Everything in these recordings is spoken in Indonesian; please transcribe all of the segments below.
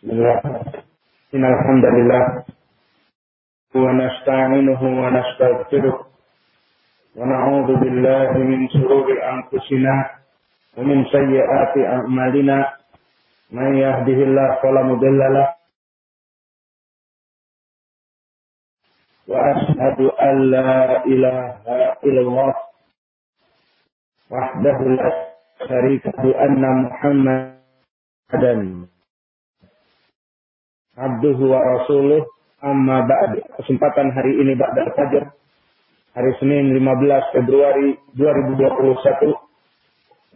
بسم الله إن الحمد لله ونستعينه ونستغفره ونعوذ بالله من شرور أنفسنا ومن سيئات أعمالنا من يهده الله فلا مضل له وأشهد أن لا إله إلا الله وحده لا شريك له أن محمدا abduhu wa rasuluh. Amma ba'd. Kesempatan hari ini ba'da fajar hari Senin 15 Februari 2021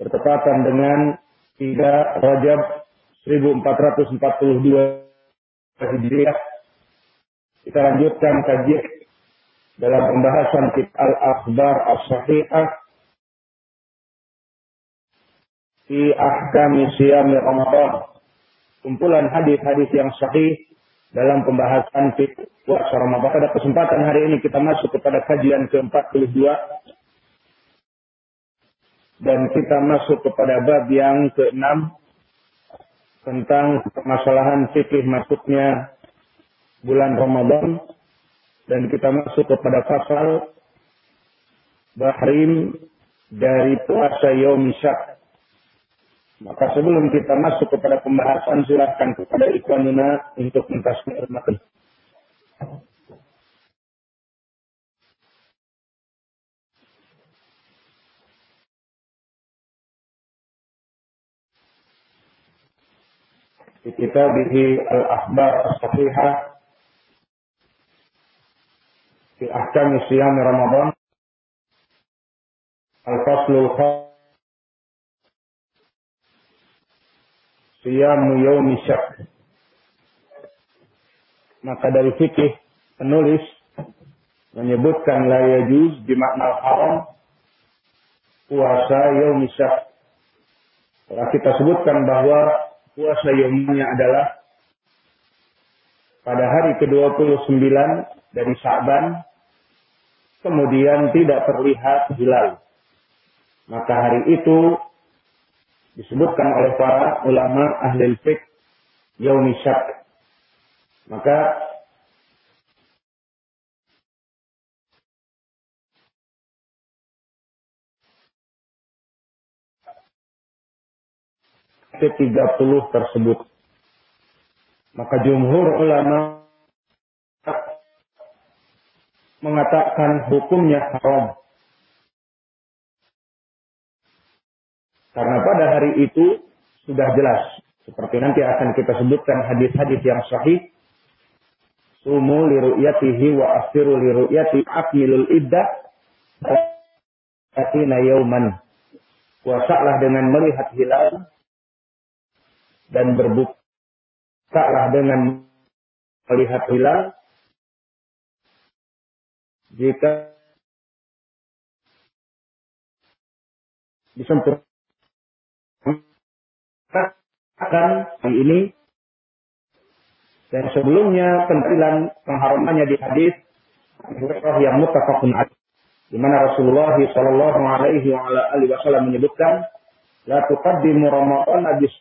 bertepatan dengan 3 Rajab 1442 Hijriah. Kita lanjutkan kajian dalam pembahasan kitab Al-Akhbar As-Sahihah. Fi ahkami siyami Ramadan kumpulan hadis-hadis yang sahih dalam pembahasan puasa Ramadan. Pada kesempatan hari ini kita masuk kepada kajian ke-42. Dan kita masuk kepada bab yang ke-6 tentang permasalahan fikih masuknya bulan Ramadan. Dan kita masuk kepada pasal bahrim dari puasa Yaum Syak maka sebelum kita masuk kepada pembahasan, silakan kepada Ikhwanuna untuk mentasbih mati. Di kitabih Al-Akhbar As-Sahihah Ahkam Siyam Ramadan Al-Faslul Khas siyamu yaumi syak. Maka dari fikih penulis menyebutkan la yajuz di makna haram puasa yaumi syak. Telah kita sebutkan bahwa puasa yaumnya adalah pada hari ke-29 dari Sa'ban kemudian tidak terlihat hilal. Maka hari itu disebutkan oleh para ulama ahli fiqh yaumi syak. Maka ke-30 tersebut. Maka jumhur ulama mengatakan hukumnya haram. Karena pada hari itu sudah jelas. Seperti nanti akan kita sebutkan hadis-hadis yang sahih. Sumu liru'yatihi wa afiru liru'yati akmilul iddah. Atina yauman. Puasalah dengan melihat hilal. Dan berbukalah dengan melihat hilal. Jika disempurnakan akan yang ini dan sebelumnya penampilan pengharamannya di hadis yang muttafaqun di mana Rasulullah sallallahu alaihi wasallam menyebutkan la tuqaddimu ramadan bis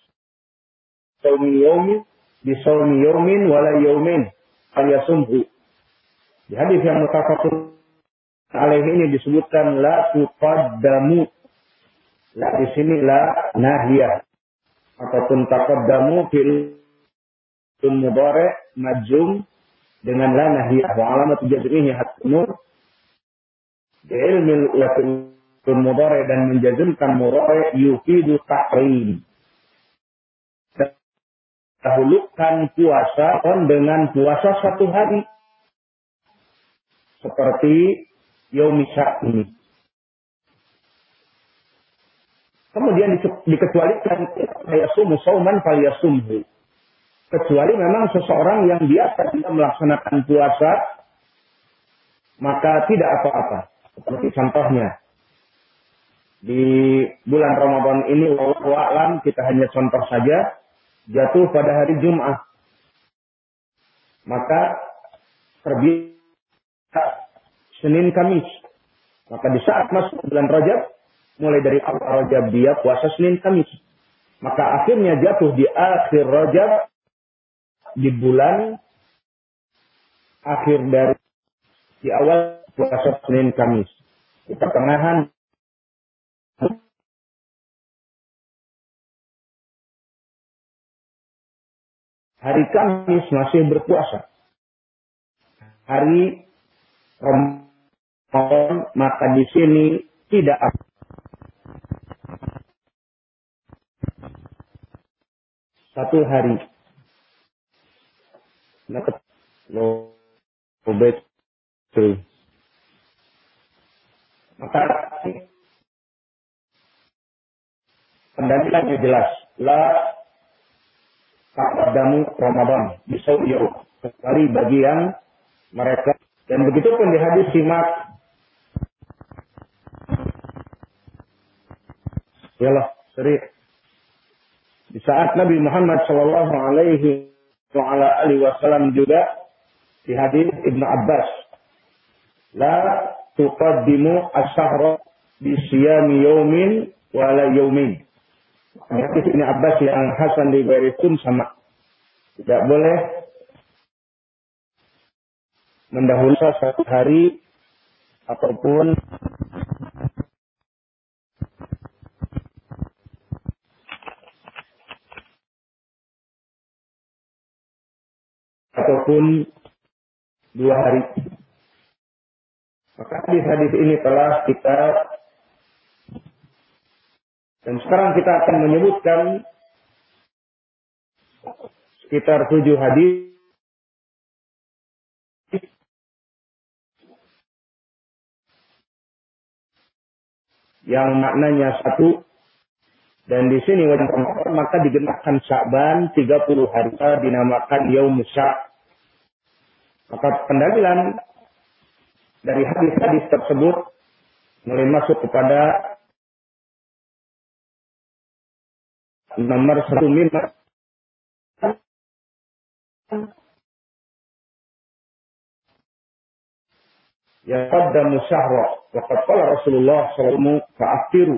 saumi yaumin bi saumi yaumin wala yaumin yasumhu di hadis yang muttafaqun alaihi ini disebutkan la tuqaddamu. La di sini la nahiyah ataupun taqaddamu fil mudhari majum dengan la nahiyah wa alamat jazmihi nur. Bi ilmi wa mudhari dan menjazmkan mudhari yufidu tahrim dahulukan puasa dengan puasa satu hari. Seperti yaumisyak ini Kemudian dikecualikan yasumu sauman fal yasumhu. Kecuali memang seseorang yang biasa tidak melaksanakan puasa, maka tidak apa-apa. Seperti contohnya, di bulan Ramadan ini, alam kita hanya contoh saja, jatuh pada hari Jumat. Maka terbiasa Senin Kamis. Maka di saat masuk bulan Rajab, mulai dari awal Rajab dia puasa Senin Kamis. Maka akhirnya jatuh di akhir Rajab di bulan akhir dari di awal puasa Senin Kamis. Di pertengahan hari Kamis masih berpuasa. Hari Ramadan maka di sini tidak satu hari. Nah, lo betul. Maka pendalilannya jelas. La taqaddamu Ramadan bisawiyah. Kecuali bagi yang mereka dan begitu pun di hadis simak Yalah, seri. Di saat Nabi Muhammad Shallallahu Alaihi Wasallam juga di hadis Ibnu Abbas, la tuqaddimu as-sahra bi siyami yaumin wala yaumin. Hadis Ibnu Abbas yang Hasan di pun sama. Tidak boleh mendahului satu hari ataupun ataupun dua hari. Maka hadis-hadis ini telah kita dan sekarang kita akan menyebutkan sekitar tujuh hadis. Yang maknanya satu dan di sini wajib maka digenapkan Sya'ban 30 hari. Dinamakan Yaum Sya' Maka pendalilan dari hadis-hadis tersebut mulai masuk kepada nomor satu minat ya qaddamu syahra wa qala Rasulullah sallallahu fa'afiru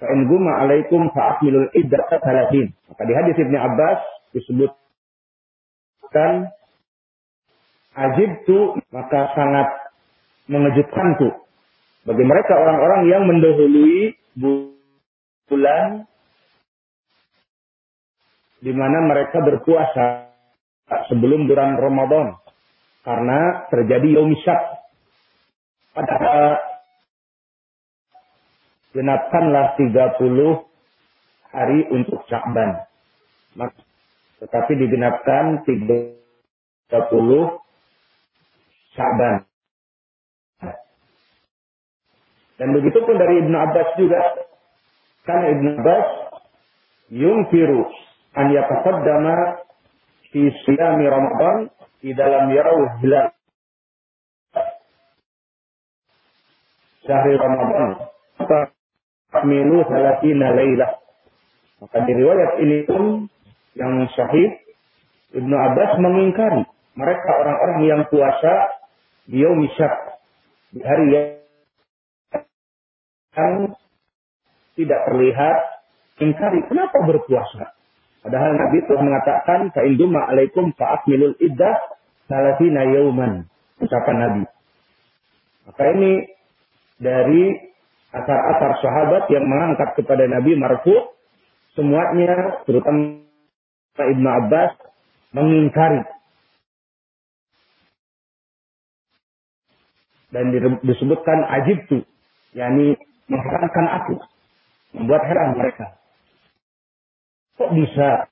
fa in guma alaikum fa'akmilul iddata 30 maka di hadis Ibnu Abbas disebutkan Ajib tu maka sangat mengejutkanku. Bagi mereka orang-orang yang mendahului bulan di mana mereka berpuasa sebelum bulan Ramadan karena terjadi yomisyak pada genapkanlah 30 hari untuk Sya'ban. Tetapi digenapkan 30 Sya'ban. Dan begitu pun dari Ibnu Abbas juga. Karena Ibnu Abbas yungkiru an yataqaddama fi siyami Ramadan di dalam yarau hilal. Syahri Ramadan. Milu salatina laylah. Maka di riwayat ini pun yang sahih Ibnu Abbas mengingkari mereka orang-orang yang puasa dia misyak di hari yang tidak terlihat ingkari. Kenapa berpuasa? Padahal Nabi telah mengatakan fa induma alaikum fa akmilul iddah salasina yauman ucapan Nabi. Maka ini dari asar-asar sahabat yang mengangkat kepada Nabi marfu semuanya terutama Ibnu Abbas mengingkari dan disebutkan ajib tu, yakni mengherankan aku, membuat heran mereka. Kok bisa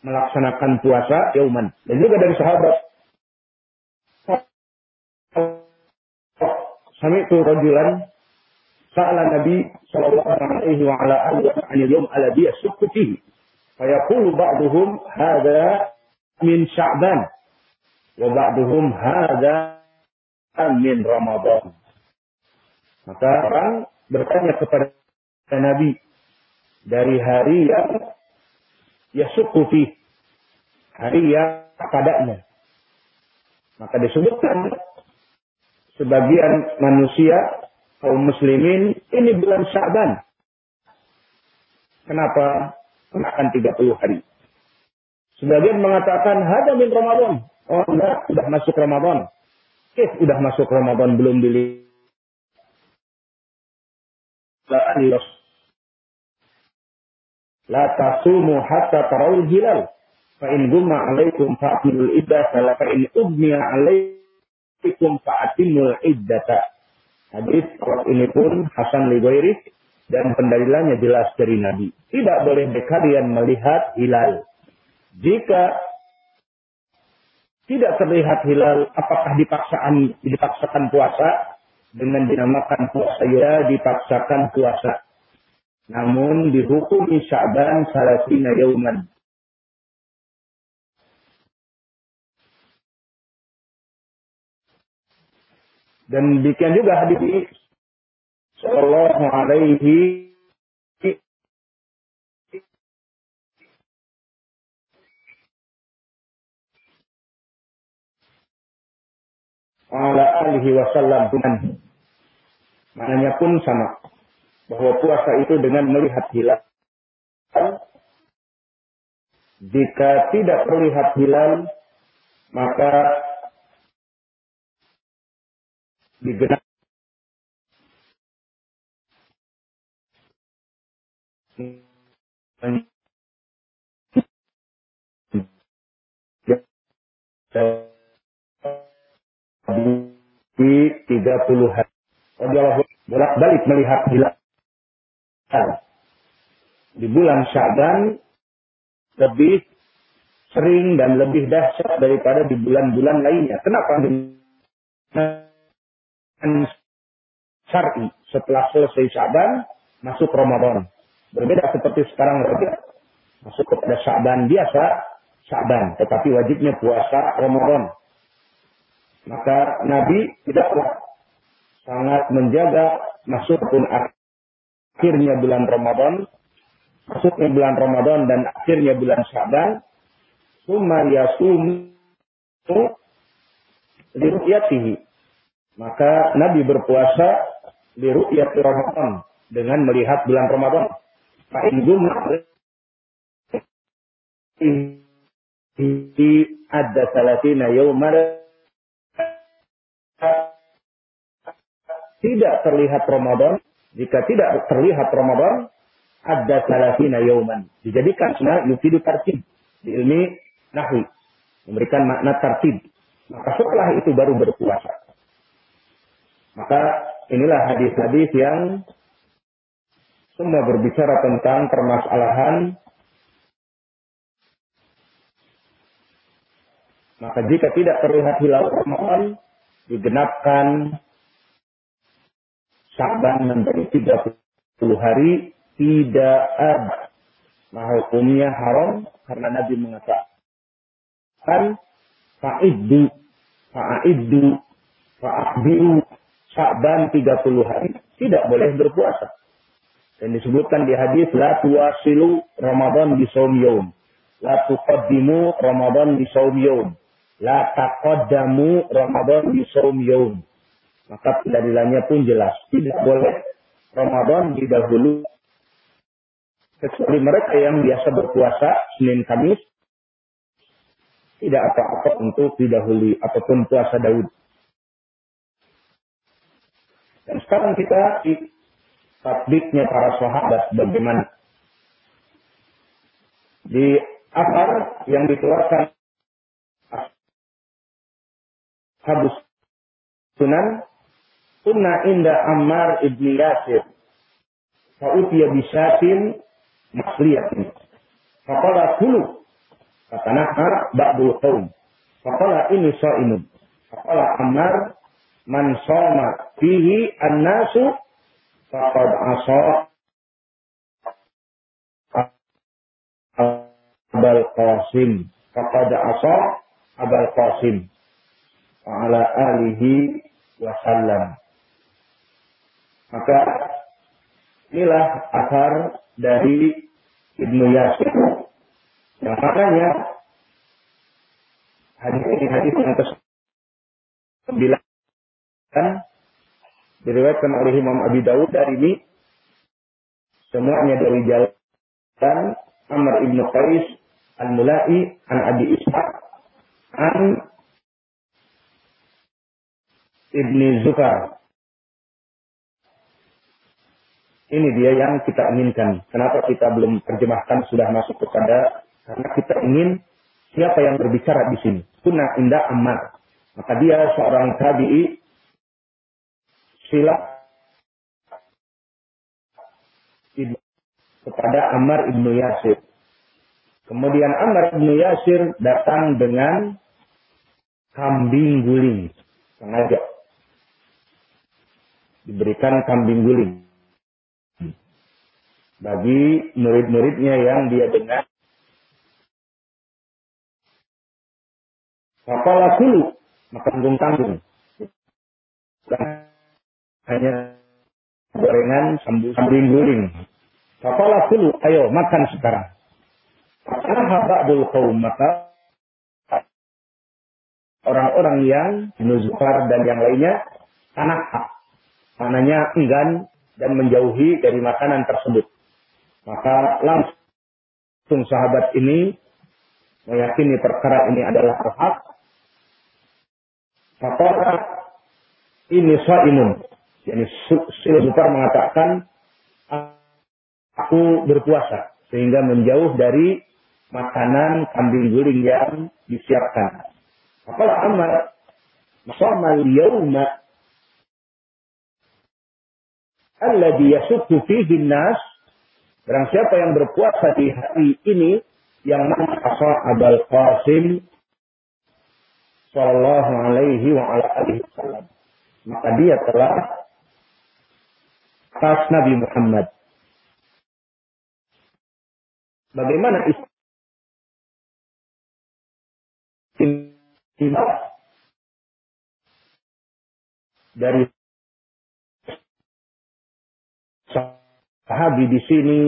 melaksanakan puasa yauman dan juga dari sahabat Sami itu rajulan sa'ala Nabi sallallahu alaihi wa ala alihi wa sallam yawm alladhi yasukku fihi. Fayaqulu ba'duhum hadha min Sya'ban wa ba'duhum hadza min Ramadan. Maka orang bertanya kepada Nabi dari hari yang yasuku fi hari yang padanya. Maka disebutkan sebagian manusia kaum muslimin ini bulan Sya'ban. Kenapa akan 30 hari? Sebagian mengatakan hada min Ramadan. Oh enggak, sudah masuk Ramadan. Oke, sudah masuk Ramadan belum dili. La tasumu hatta tarawul hilal. Fa in gumma alaikum fa'atimul iddah. Fa in ugmiya alaikum fa'atimul iddata. Hadis ini pun Hasan Ligoiri dan pendalilannya jelas dari Nabi. Tidak boleh kalian melihat hilal. Jika tidak terlihat hilal, apakah dipaksaan, dipaksakan puasa? Dengan dinamakan puasa, ya dipaksakan puasa. Namun dihukumi Sya'ban salasina yauman. Dan demikian juga hadis sallallahu alaihi ala alihi wasallam Maknanya pun sama. Bahwa puasa itu dengan melihat hilal. Jika tidak terlihat hilal, maka digenap di 30 hari. Allah bolak-balik melihat hilal. Di bulan Syaban lebih sering dan lebih dahsyat daripada di bulan-bulan lainnya. Kenapa? syar'i setelah selesai Syaban masuk Ramadan. Berbeda seperti sekarang Rajab. Masuk kepada Syaban biasa, Syaban, tetapi wajibnya puasa Ramadan. Maka Nabi tidaklah sangat menjaga masuk pun akhirnya bulan Ramadan, masuknya bulan Ramadan dan akhirnya bulan Syaban, summa yasumu liru'yatihi maka Nabi berpuasa di ru'yat Ramadan dengan melihat bulan Ramadan. Fa'in ini ada salatina yawmar tidak terlihat Ramadan, jika tidak terlihat Ramadan, ada salatina yauman. Dijadikan semua yufidu tartib. Di ilmi nahwi. Memberikan makna tartib. Maka setelah itu baru berpuasa. Maka inilah hadis-hadis yang semua berbicara tentang permasalahan Maka jika tidak terlihat hilal Ramadan, digenapkan Syaban menjadi 30 hari tidak ada. Nah hukumnya haram karena Nabi mengatakan fa'iddu fa'iddu fa'ahbiru Sya'ban 30 hari tidak boleh berpuasa. Dan disebutkan di hadis la tuwasilu Ramadan di saum yaum. La tuqaddimu Ramadan di saum yaum. La taqaddamu Ramadan di saum yaum. Maka pendalilannya pun jelas. Tidak boleh Ramadan didahulu kecuali mereka yang biasa berpuasa Senin Kamis tidak apa-apa untuk didahului ataupun puasa Daud. Dan sekarang kita di tabliknya para sahabat bagaimana? Di akar yang dikeluarkan Habus Sunan Kunna inda Ammar ibni Yasir. Fa'utiya bisatin Masliyatin Faqala kulu. Kata Nahar Ba'dul Qawm. Faqala ini sa'imun Faqala Ammar man soma fihi an-nasu faqad asa. Abal Qasim. Faqad asa Abal Qasim. Ala alihi wasallam maka inilah asar dari Ibnu Yasir yang makanya hadis ini hadis yang ke sembilan kan diriwayatkan oleh Imam Abi Dawud dari ini semuanya dari jalan Amr ibn Qais al-Mulai an Abi Ishaq an Ibni Zufar. Ini dia yang kita inginkan. Kenapa kita belum terjemahkan sudah masuk kepada karena kita ingin siapa yang berbicara di sini. Kuna indah Ammar. Maka dia seorang tabi'i sila kepada Ammar ibnu Yasir. Kemudian Ammar ibnu Yasir datang dengan kambing guling. Sengaja. Diberikan kambing guling. Bagi murid-muridnya yang dia dengar. Apalah dulu. Maka tanggung-tanggung. Hanya gorengan kambing guling. Apalah dulu. Ayo makan sekarang. Karena kaum maka orang-orang yang nuzfar dan yang lainnya tanah Mananya enggan dan menjauhi dari makanan tersebut. Maka langsung sahabat ini meyakini perkara ini adalah. Maka ini saimun. Yani Zufar mengatakan aku berpuasa sehingga menjauh dari makanan kambing guling yang disiapkan. Apalah Amar Masamal yawma alladhi yasukku fihi nas Barang siapa yang berpuasa di hari ini yang mana Abul Qasim sallallahu alaihi wa ala alihi wasallam. Maka dia telah pas Nabi Muhammad. Bagaimana istimewa dari sahabi di sini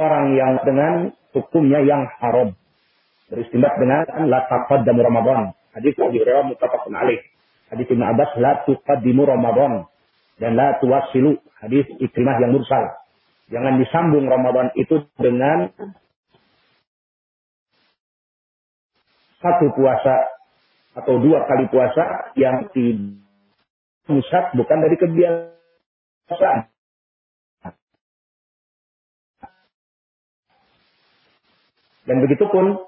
orang yang dengan hukumnya yang haram. Beristimbat dengan la taqaddamu Ramadan. Hadis Abu Hurairah muttafaqun alaih. Hadis Ibnu Abbas la tuqaddimu Ramadan dan la tuwassilu. Hadis Ikrimah yang mursal. Jangan disambung Ramadan itu dengan satu puasa atau dua kali puasa yang tidak bukan dari kebiasaan. Dan begitu pun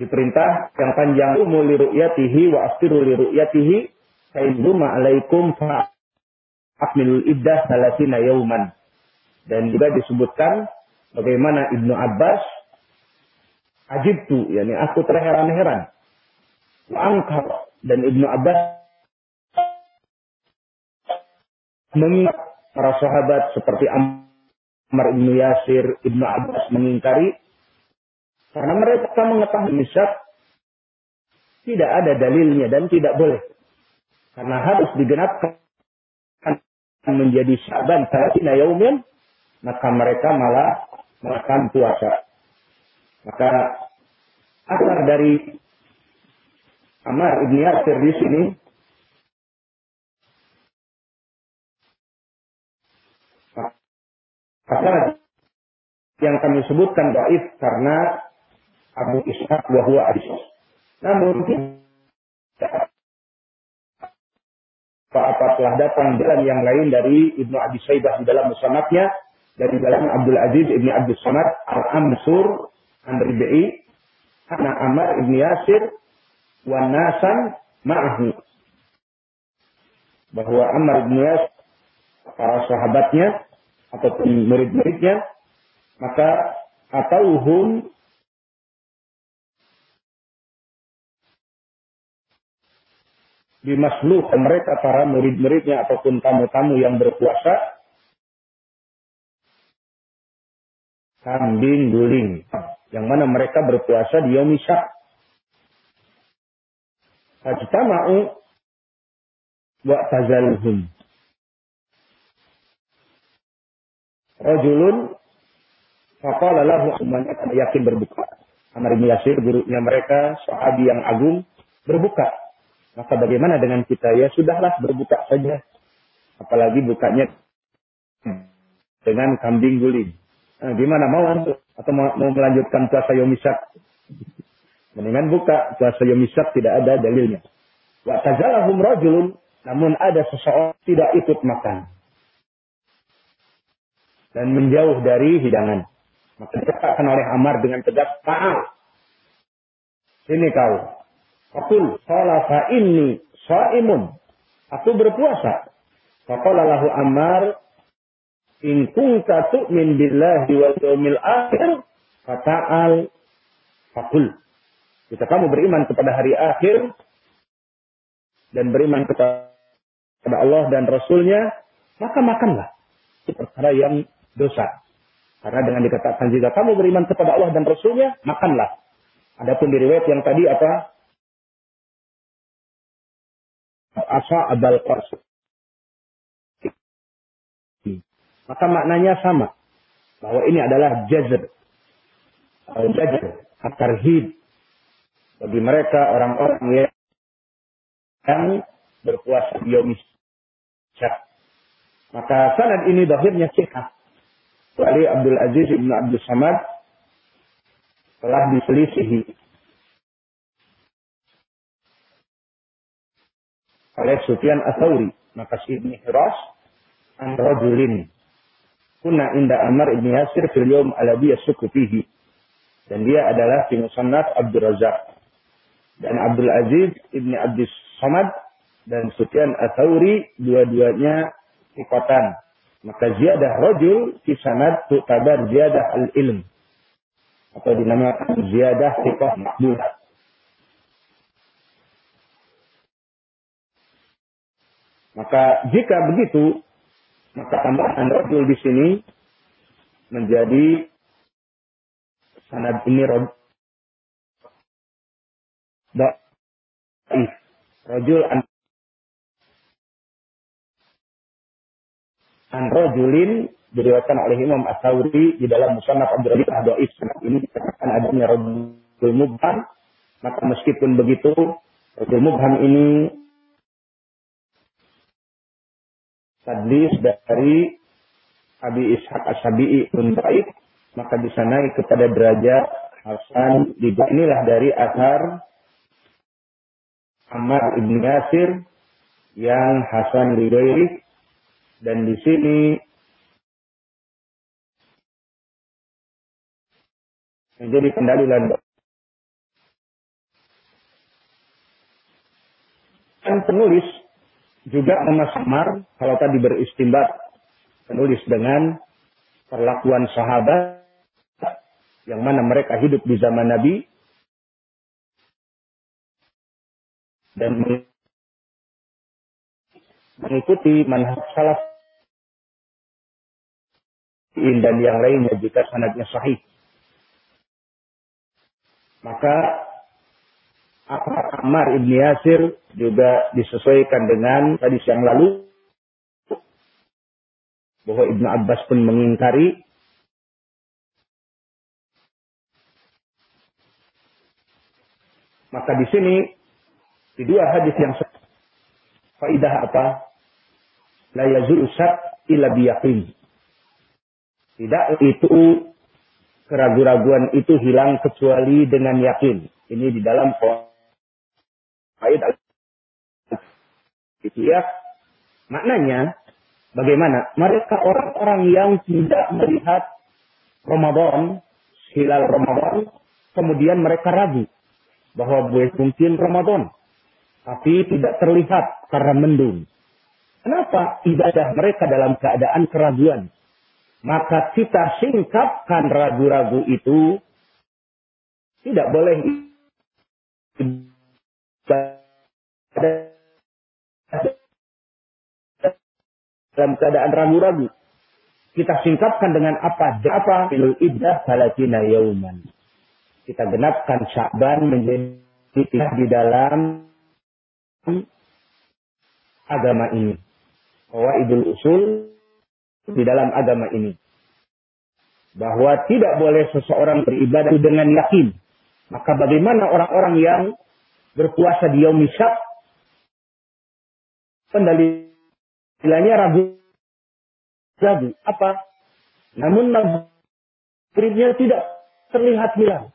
diperintah yang panjang umul li ru'yatihi wa astiru li ru'yatihi fa alaikum fa akmilul iddah salasina yauman. Dan juga disebutkan bagaimana Ibnu Abbas ajib tu, yakni aku terheran-heran. Wa dan Ibnu Abbas mengingat para sahabat seperti Ammar Ibnu Yasir, Ibnu Abbas mengingkari karena mereka mengetahui misyak tidak ada dalilnya dan tidak boleh. Karena harus digenapkan menjadi syaban salatina yaumin, maka mereka malah makan puasa. Maka asal dari Amar ibn Yasir di sini asal yang kami sebutkan baik karena Abu Ishaq wa huwa Adis. Namun apa telah datang jalan yang lain dari Ibnu Abi Saibah di dalam musnadnya dari dalam Abdul Aziz Ibnu Abdul Samad Al-Amsur an Ribi'i Ana Amar Ibnu Yasir wa Nasan ma'ahu bahwa Ammar Ibnu Yasir para sahabatnya ataupun murid-muridnya maka atauhum dimasluh mereka para murid-muridnya ataupun tamu-tamu yang berpuasa kambing guling yang mana mereka berpuasa di yaum isya. Fajtama'u wa tazaluhum rajulun faqala lahu semuanya yakin berbuka. Bin Yasir gurunya mereka sahabi yang agung berbuka maka bagaimana dengan kita? Ya sudahlah berbuka saja. Apalagi bukanya dengan kambing guling. Nah, gimana mau? Atau mau, mau melanjutkan puasa yomisak? Mendingan buka puasa yomisak tidak ada dalilnya. Wa tazalahum rajulun, namun ada seseorang tidak ikut makan. Dan menjauh dari hidangan. Maka dikatakan oleh Amar dengan tegas, ta'al. Sini kau. Fakul, fa inni sa'imun. Aku berpuasa. Faqala lahu Ammar, in kunta tu'min billahi wal yawmil akhir, fata'al fakul. Jika kamu beriman kepada hari akhir, dan beriman kepada Allah dan Rasulnya, maka makanlah. Itu perkara yang dosa. Karena dengan dikatakan jika kamu beriman kepada Allah dan Rasulnya, makanlah. Adapun di riwayat yang tadi apa? Asa abal qas. Maka maknanya sama. Bahwa ini adalah jazr. Jazr. At-tarhib. Bagi mereka orang-orang yang berpuasa Yomis. Maka sanad ini bahirnya sihah. Wali Abdul Aziz ibn Abdul Samad telah diselisihi oleh Sufyan Atsauri. Maka Ibn Hiras an rajulin kuna inda Amr ibn Yasir fil yawm alladhi yasuku fihi. Dan dia adalah fi musannaf Abdul Razak. Dan Abdul Aziz ibn Abdul Samad dan Sufyan Atsauri dua-duanya ikotan. Maka ziyadah rojul di sanad tu'tabar ziyadah al-ilm. Atau dinamakan ziyadah sikoh makbulah. Maka jika begitu, maka tambahan rojul di sini menjadi sanad ini rojul. Rajul an, an rajulin diriwayatkan oleh Imam As-Sawri di dalam Musannaf Abdul Rahim Doif ini dikatakan adanya rajul mubham maka meskipun begitu rajul mubham ini tadlis dari Abi Ishaq As-Sabi'i pun baik maka bisa naik kepada derajat Hasan. Inilah dari asar Ammar ibn Yasir yang Hasan Ligairi dan di sini menjadi pendalilan dan penulis juga memasmar kalau tadi beristimbat penulis dengan perlakuan sahabat yang mana mereka hidup di zaman Nabi dan mengikuti manhaj salaf dan yang lainnya jika sanadnya sahih. Maka Ammar ibn Yasir juga disesuaikan dengan tadi yang lalu bahwa Ibnu Abbas pun mengingkari maka di sini di dua hadis yang faidah apa? La yazul usat illa biyaqin. Tidak itu keraguan-raguan itu hilang kecuali dengan yakin. Ini di dalam faidah itu ya. Maknanya bagaimana? Mereka orang-orang yang tidak melihat Ramadan, hilal Ramadan, kemudian mereka ragu bahwa mungkin Ramadan tapi tidak terlihat karena mendung. Kenapa ibadah mereka dalam keadaan keraguan? Maka kita singkapkan ragu-ragu itu tidak boleh dalam keadaan ragu-ragu. Kita singkapkan dengan apa? Apa? Ilul iddah salatina yauman. Kita genapkan Sya'ban menjadi di dalam agama ini. Bahwa idul usul di dalam agama ini. Bahwa tidak boleh seseorang beribadah dengan yakin. Maka bagaimana orang-orang yang berpuasa di yaum Syak pendalilannya ragu ragu apa namun maghribnya tidak terlihat hilal.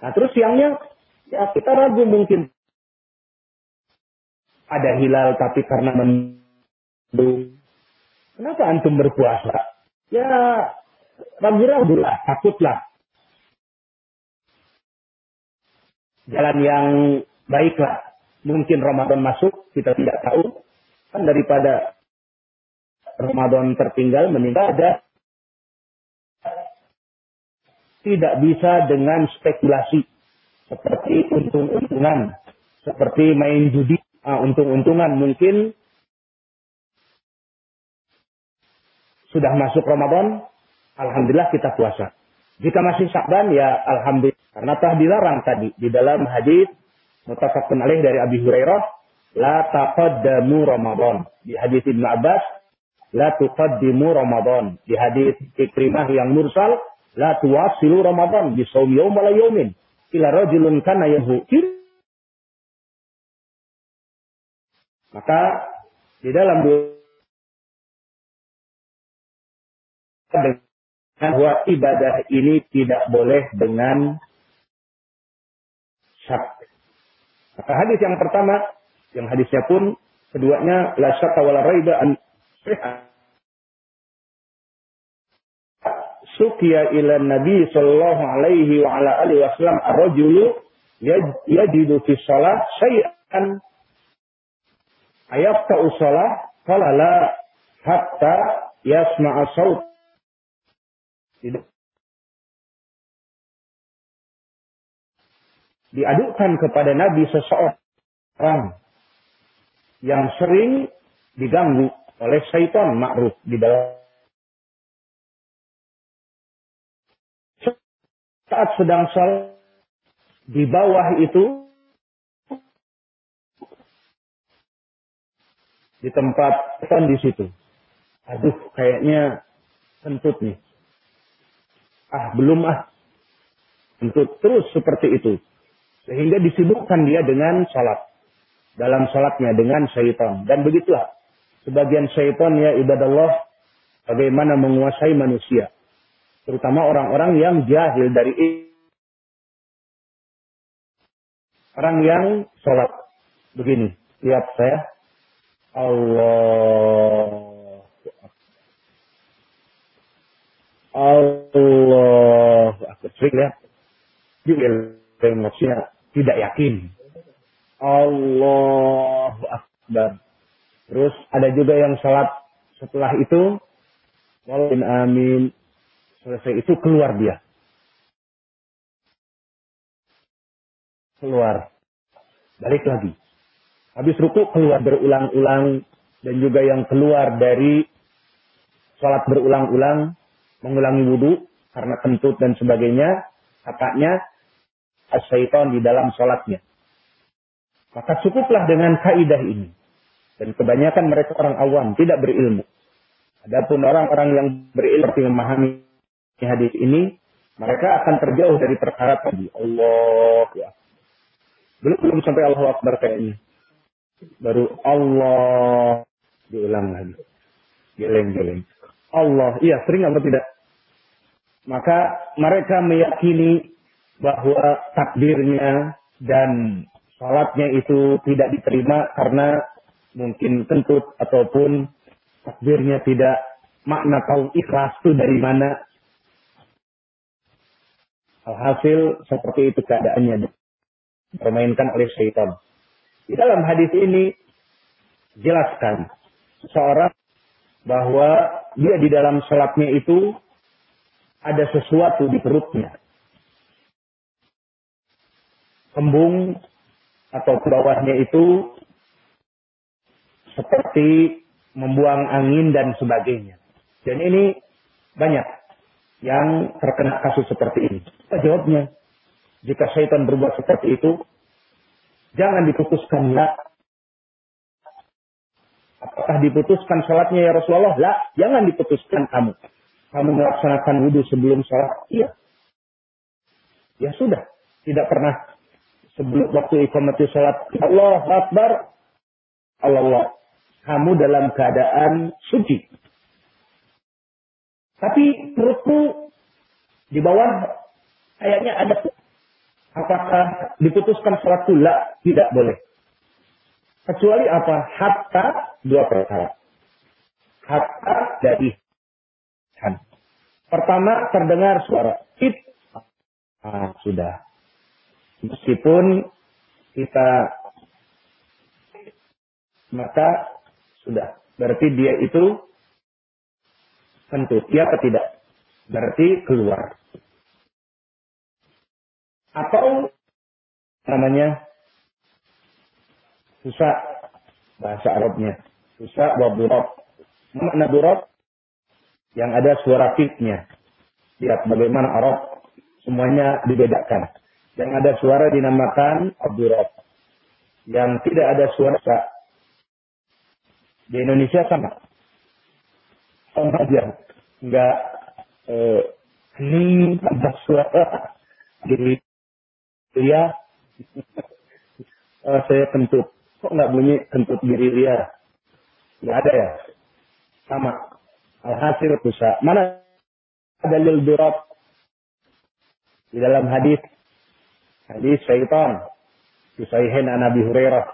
Nah terus siangnya ya kita ragu mungkin ada hilal tapi karena mendung. Kenapa antum berpuasa? Ya ragu-ragu lah, takutlah. Jalan yang baiklah. Mungkin Ramadan masuk, kita tidak tahu. Kan daripada Ramadan tertinggal meninggal ada tidak bisa dengan spekulasi seperti untung-untungan, seperti main judi, uh, untung-untungan mungkin sudah masuk Ramadan, alhamdulillah kita puasa. Jika masih Sya'ban ya alhamdulillah karena telah dilarang tadi di dalam hadis mutafakun alaih dari Abi Hurairah la taqaddamu Ramadan. Di hadis Ibnu Abbas la tuqaddimu Ramadan. Di hadis Ikrimah yang mursal la tuwasilu Ramadan bi shaum yaum wala yaumin. Ila rajulun kana yahu. Maka di dalam bahwa ibadah ini tidak boleh dengan syak. Maka hadis yang pertama, yang hadisnya pun keduanya la syakka wala raiba an sukiya ila Nabi sallallahu alaihi wa ala alihi wasallam ar-rajulu yajidu fi shalah syai'an. Ayafta usalah qala la hatta yasma'a saut diadukan kepada Nabi seseorang yang sering diganggu oleh syaitan ma'ruf di dalam saat sedang sholat di bawah itu di tempat kan di situ. Aduh, kayaknya kentut nih. Ah, belum ah. Kentut terus seperti itu. Sehingga disibukkan dia dengan sholat. Dalam sholatnya dengan syaitan. Dan begitulah. Sebagian syaitan ya ibadallah bagaimana menguasai manusia. Terutama orang-orang yang jahil dari orang yang sholat begini. Lihat saya. Allah Allah aku sering lihat juga emosinya tidak yakin Allah Akbar terus ada juga yang sholat setelah itu Walaupun amin Selesai itu keluar dia. Keluar. Balik lagi. Habis ruku keluar berulang-ulang. Dan juga yang keluar dari sholat berulang-ulang. Mengulangi wudhu. Karena kentut dan sebagainya. Kakaknya asyaiton di dalam sholatnya. Maka cukuplah dengan kaidah ini. Dan kebanyakan mereka orang awam, tidak berilmu. Adapun orang-orang yang berilmu memahami hadis ini, mereka akan terjauh dari perkara tadi. Allah ya. Belum belum sampai Allah Akbar kayaknya. Baru Allah diulang lagi. Geleng-geleng. Allah, iya sering atau tidak? Maka mereka meyakini bahwa takdirnya dan salatnya itu tidak diterima karena mungkin kentut ataupun takdirnya tidak makna tahu ikhlas itu dari mana Alhasil seperti itu keadaannya. Permainkan oleh syaitan. Di dalam hadis ini jelaskan seorang bahwa dia di dalam sholatnya itu ada sesuatu di perutnya. Kembung atau bawahnya itu seperti membuang angin dan sebagainya. Dan ini banyak yang terkena kasus seperti ini. Apa jawabnya? Jika syaitan berbuat seperti itu, jangan diputuskan la. Apakah diputuskan sholatnya ya Rasulullah? La, jangan diputuskan kamu. Kamu melaksanakan wudhu sebelum sholat? Iya. Ya sudah. Tidak pernah sebelum waktu iqamati sholat. Allah Akbar. Allah. Kamu dalam keadaan suci. Tapi perutku Di bawah kayaknya ada apakah diputuskan sholat tula? Tidak boleh. Kecuali apa? Hatta dua perkara. Hatta dari Pertama terdengar suara it. Ah, sudah. Meskipun kita maka sudah. Berarti dia itu kentut. Ya atau tidak? Berarti keluar. Atau namanya susah bahasa Arabnya. Susah waburab. Makna burab yang ada suara pitnya. Lihat bagaimana Arab semuanya dibedakan. Yang ada suara dinamakan abdurab. Yang tidak ada suara di Indonesia sama. Sama aja. Enggak eh, hening ada suara di Ria. oh, saya kentut. Kok nggak bunyi kentut diri Ria? Nggak ada ya? Sama. Alhasil bisa. Mana dalil durab di dalam hadis hadis syaitan. Yusayihin an Hurairah.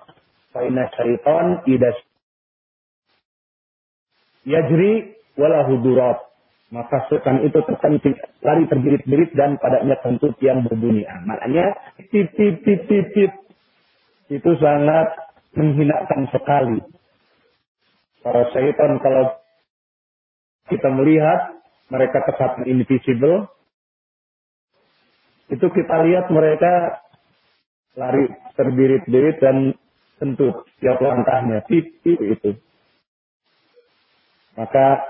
Fa inna syaitan idas yajri walahu durab maka setan itu terkencing, lari terbirit-birit dan padanya kentut yang berbunyi. Maknanya tip tip tip tip tip itu sangat menghinakan sekali. Para setan kalau kita melihat mereka kesatuan invisible, itu kita lihat mereka lari terbirit-birit dan kentut tiap langkahnya, tip tip itu. Maka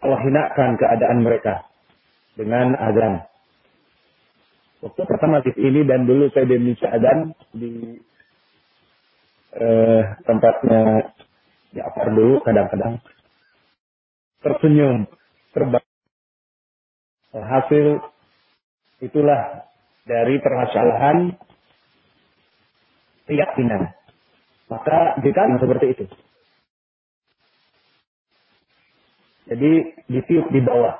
Allah hinakan keadaan mereka dengan azan. Waktu pertama di ini dan dulu saya Indonesia azan di eh, tempatnya di Apar dulu kadang-kadang tersenyum, terbang. Hasil itulah dari permasalahan keyakinan. Maka jika seperti itu. Jadi ditiup di bawah.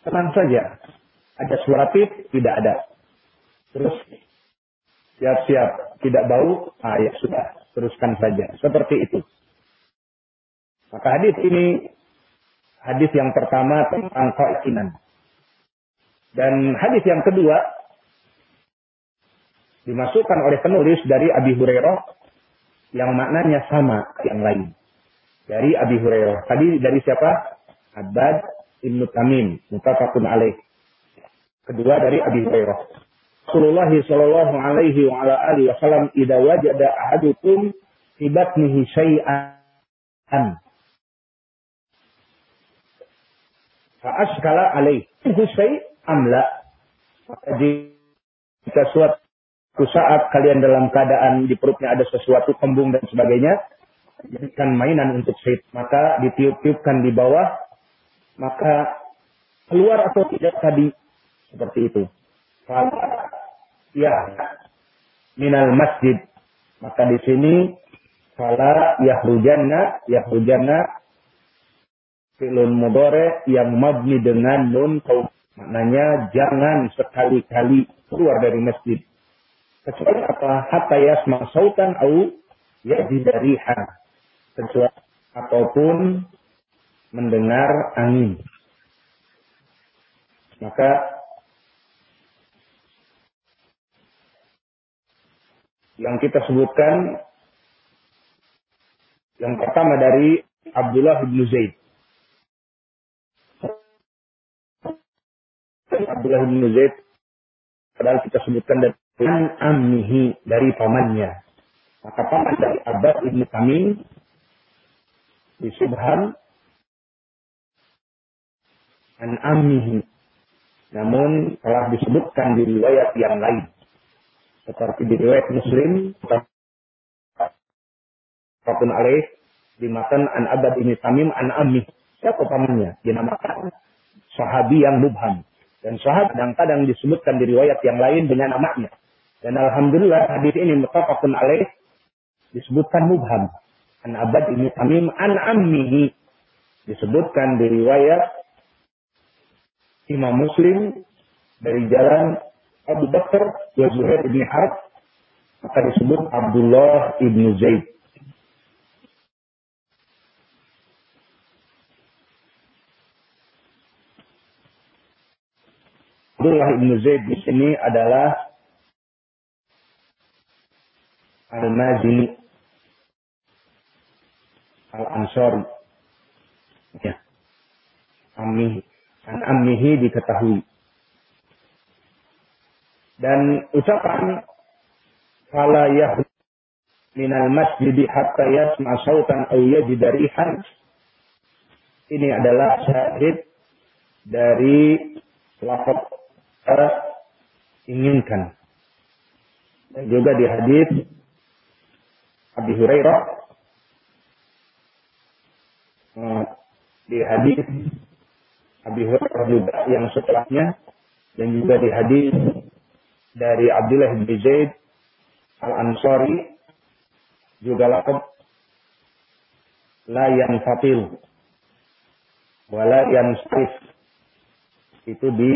Tenang saja. Ada suara tip, tidak ada. Terus siap-siap, tidak bau, ah ya sudah, teruskan saja. Seperti itu. Maka hadis ini hadis yang pertama tentang keyakinan. Dan hadis yang kedua dimasukkan oleh penulis dari Abi Hurairah yang maknanya sama yang lain. Dari Abi Hurairah. Tadi dari siapa? Abbad Ibnu Tamim, mutafakun alaih. Kedua dari Abi Hurairah. Rasulullah sallallahu alaihi wa ala alihi wasallam idza wajada ahadukum fi batnihi syai'an fa alaih syai' amla jika suatu saat kalian dalam keadaan di perutnya ada sesuatu kembung dan sebagainya jadikan mainan untuk syait maka ditiup-tiupkan di bawah maka keluar atau tidak tadi seperti itu. ya minal masjid maka di sini fala yahrujanna yahrujanna filun mudore yang mabni dengan nun maknanya jangan sekali-kali keluar dari masjid kecuali apa hatta yasma sautan au yajidariha kecuali ataupun mendengar angin. Maka yang kita sebutkan yang pertama dari Abdullah bin Zaid. Abdullah bin Zaid padahal kita sebutkan dari ammihi dari pamannya. Maka paman dari Abbas ibnu Tamim di Subhan an ammihi. Namun telah disebutkan di riwayat yang lain. Seperti di riwayat Muslim, apa pun alaih, dimakan an abad ini tamim an ammi. Siapa pamannya? Dinamakan sahabi yang mubham. Dan sahabat kadang-kadang disebutkan di riwayat yang lain dengan namanya. Dan Alhamdulillah hadis ini mutafakun alaih disebutkan mubham. An abad ini tamim an ammihi. Disebutkan di riwayat Imam Muslim dari jalan Abu Bakar wa Zuhair bin Harb maka disebut Abdullah ibnu Zaid. Abdullah ibnu Zaid di sini adalah Al-Mazini Al-Ansari. Ya. Ammi, an ammihi diketahui. Dan ucapan fala yah minal masjidi hatta yasma sautan aw yajid rihan ini adalah syahid dari lafaz inginkan. Dan juga di hadis Abi Hurairah eh, di hadis Abi Hurairah juga yang setelahnya dan juga di hadis dari Abdullah bin Zaid Al-Ansari juga lakab la fatil wala sarif itu di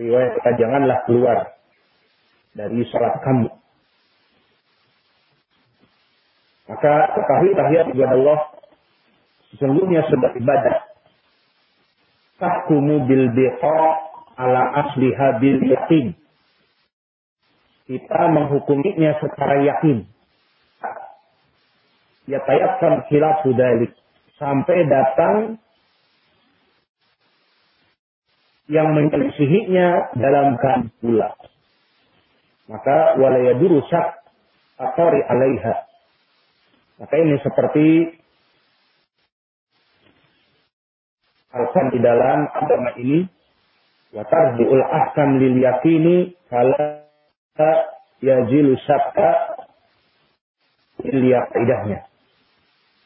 riwayat janganlah keluar dari salat kamu maka ketahui tahiyat kepada Allah sesungguhnya sudah ibadah. Tahkumu bil biqa ala asliha bil yakin. Kita menghukuminya secara yakin. Ya tayakkan khilafu dalik. Sampai datang yang menyelisihinya dalam kan pula. Maka walayaduru syak atori alaiha. Maka ini seperti alkan di dalam agama ini wa tarji'ul ahkam lil yakini fala yajilu syakka lil idahnya.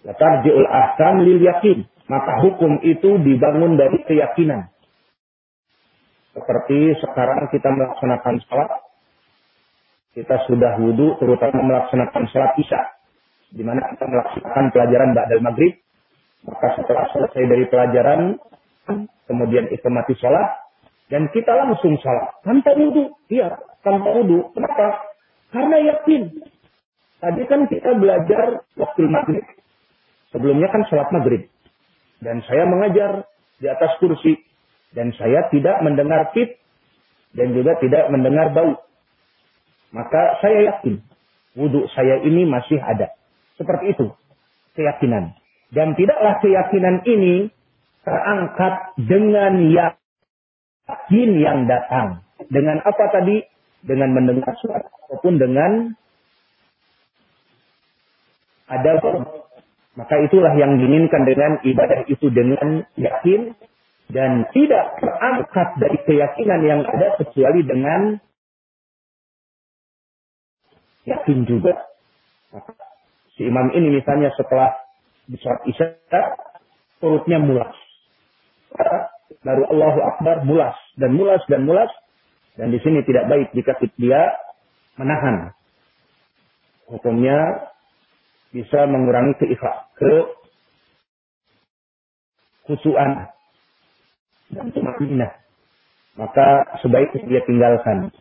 Wa tarji'ul ahkam lil yakin. Maka hukum itu dibangun dari keyakinan. Seperti sekarang kita melaksanakan sholat, kita sudah wudhu, terutama melaksanakan sholat isya di mana kita melaksanakan pelajaran Ba'dal Maghrib. Maka setelah selesai dari pelajaran, kemudian kita mati sholat, dan kita langsung sholat. Tanpa wudhu. Iya, tanpa wudhu. Kenapa? Karena yakin. Tadi kan kita belajar waktu maghrib. Sebelumnya kan sholat maghrib. Dan saya mengajar di atas kursi. Dan saya tidak mendengar pit. Dan juga tidak mendengar bau. Maka saya yakin. Wudhu saya ini masih ada. Seperti itu keyakinan. Dan tidaklah keyakinan ini terangkat dengan yakin yang datang. Dengan apa tadi? Dengan mendengar suara ataupun dengan ada maka itulah yang diinginkan dengan ibadah itu dengan yakin dan tidak terangkat dari keyakinan yang ada kecuali dengan yakin juga. Si imam ini misalnya setelah di sholat isya, perutnya mulas. Baru Allahu Akbar mulas dan mulas dan mulas. Dan di sini tidak baik jika dia menahan. Hukumnya bisa mengurangi keikhlas, ke kusuan dan tumakinah. Maka sebaiknya dia tinggalkan.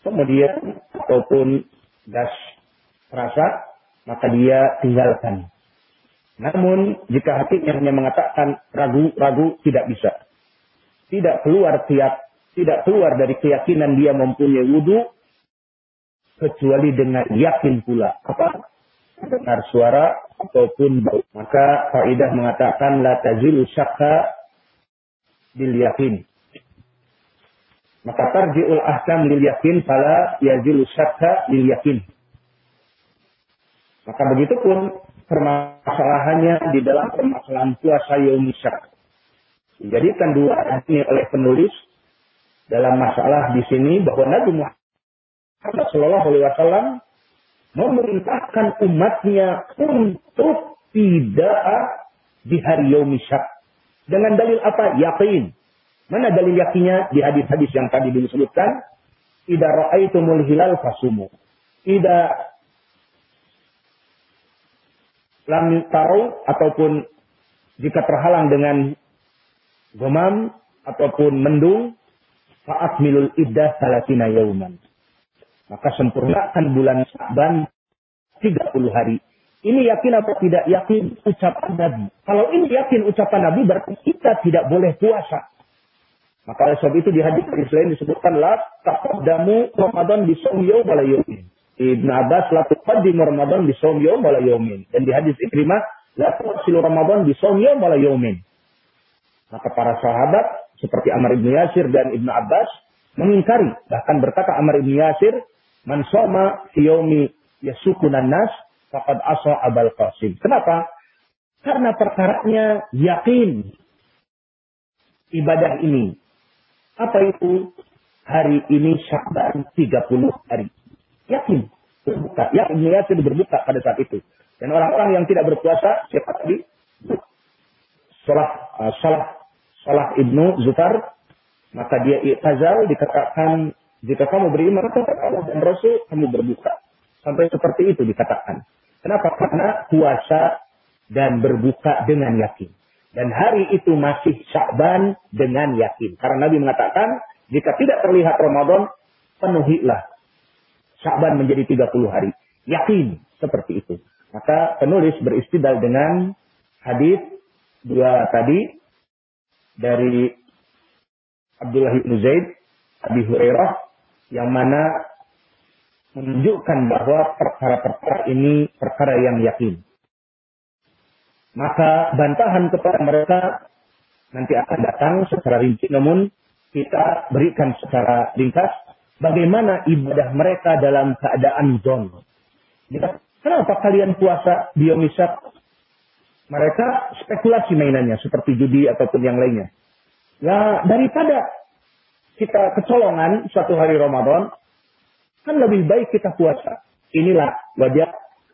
Kemudian ataupun gas rasa maka dia tinggalkan. Namun jika hatinya hanya mengatakan ragu-ragu tidak bisa. Tidak keluar tiap tidak keluar dari keyakinan dia mempunyai wudhu kecuali dengan yakin pula apa dengar suara ataupun bau. Maka faidah mengatakan la tazilu syakka bil yakin. Maka tarji'ul ahkam lil yakin fala yazilu syakka lil yakin. Maka begitu pun permasalahannya di dalam permasalahan puasa Yomisyak. Dijadikan dua ini oleh penulis dalam masalah di sini bahwa Nabi Muhammad Shallallahu Alaihi Wasallam memerintahkan umatnya untuk tidak di hari Yomisyak. Dengan dalil apa? Yakin. Mana dalil yakinnya di hadis-hadis yang tadi disebutkan? Ida ra'aitumul hilal fasumu. Ida lam taruh ataupun jika terhalang dengan gomam ataupun mendung, saat milul iddah salatina yauman. Maka sempurnakan bulan Sa'ban 30 hari. Ini yakin atau tidak yakin ucapan Nabi. Kalau ini yakin ucapan Nabi berarti kita tidak boleh puasa. Maka oleh sebab itu di hadis lain disebutkan la taqaddamu Ramadan di shaum yaum wala yaumin. Ibn Abbas la tuqaddimu Ramadan di shaum yaum wala yaumin. Dan di hadis Ikrimah la tuqsilu Ramadan di shaum wala yaumin. Maka para sahabat seperti Amr ibn Yasir dan Ibn Abbas mengingkari bahkan berkata Amr ibn Yasir man shoma fi yaumi yasukunan nas faqad asa Abul Qasim. Kenapa? Karena perkaranya yakin ibadah ini apa itu? Hari ini Syakban 30 hari. Yakin. Berbuka. Yakin, yakin berbuka pada saat itu. Dan orang-orang yang tidak berpuasa, siapa tadi? Salah, uh, salah, salah ibnu Zufar. Maka dia i'tazal dikatakan, jika kamu beriman kepada Allah dan Rasul, kamu berbuka. Sampai seperti itu dikatakan. Kenapa? Karena puasa dan berbuka dengan yakin. Dan hari itu masih Sya'ban dengan yakin. Karena Nabi mengatakan, jika tidak terlihat Ramadan, penuhilah. Sya'ban menjadi 30 hari. Yakin seperti itu. Maka penulis beristidal dengan hadis dua tadi dari Abdullah bin Zaid, Abi Hurairah, yang mana menunjukkan bahwa perkara-perkara ini perkara yang yakin. Maka bantahan kepada mereka nanti akan datang secara rinci. Namun kita berikan secara ringkas bagaimana ibadah mereka dalam keadaan zon. Kenapa kalian puasa biomisak? Mereka spekulasi mainannya seperti judi ataupun yang lainnya. Nah, daripada kita kecolongan suatu hari Ramadan, kan lebih baik kita puasa. Inilah wajah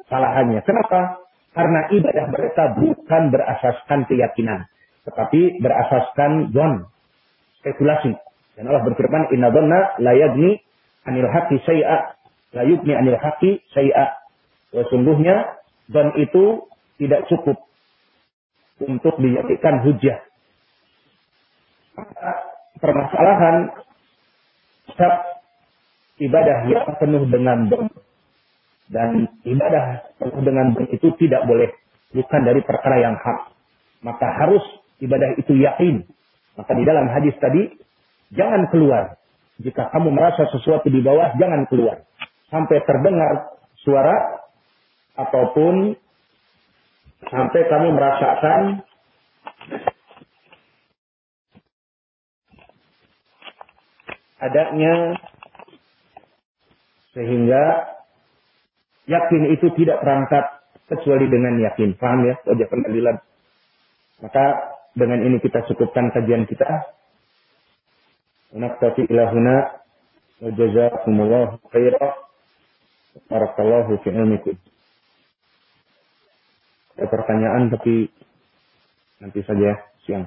kesalahannya. Kenapa? Karena ibadah mereka bukan berasaskan keyakinan. Tetapi berasaskan zon. Spekulasi. Dan Allah berfirman, Inna dhanna la yagni anil haqi say'a. La yugni anil haqi say'a. Sesungguhnya, zon itu tidak cukup untuk dijadikan hujah. Permasalahan ibadah yang penuh dengan zon dan ibadah dengan itu tidak boleh bukan dari perkara yang hak. Maka harus ibadah itu yakin. Maka di dalam hadis tadi jangan keluar. Jika kamu merasa sesuatu di bawah jangan keluar sampai terdengar suara ataupun sampai kamu merasakan adanya sehingga Yakin itu tidak berangkat kecuali dengan yakin. Paham ya? Wajah pengadilan. Maka dengan ini kita cukupkan kajian kita. Naktafi ilahuna wa jazakumullah khairah. Barakallahu fi ilmikum. Ada pertanyaan tapi nanti saja siang.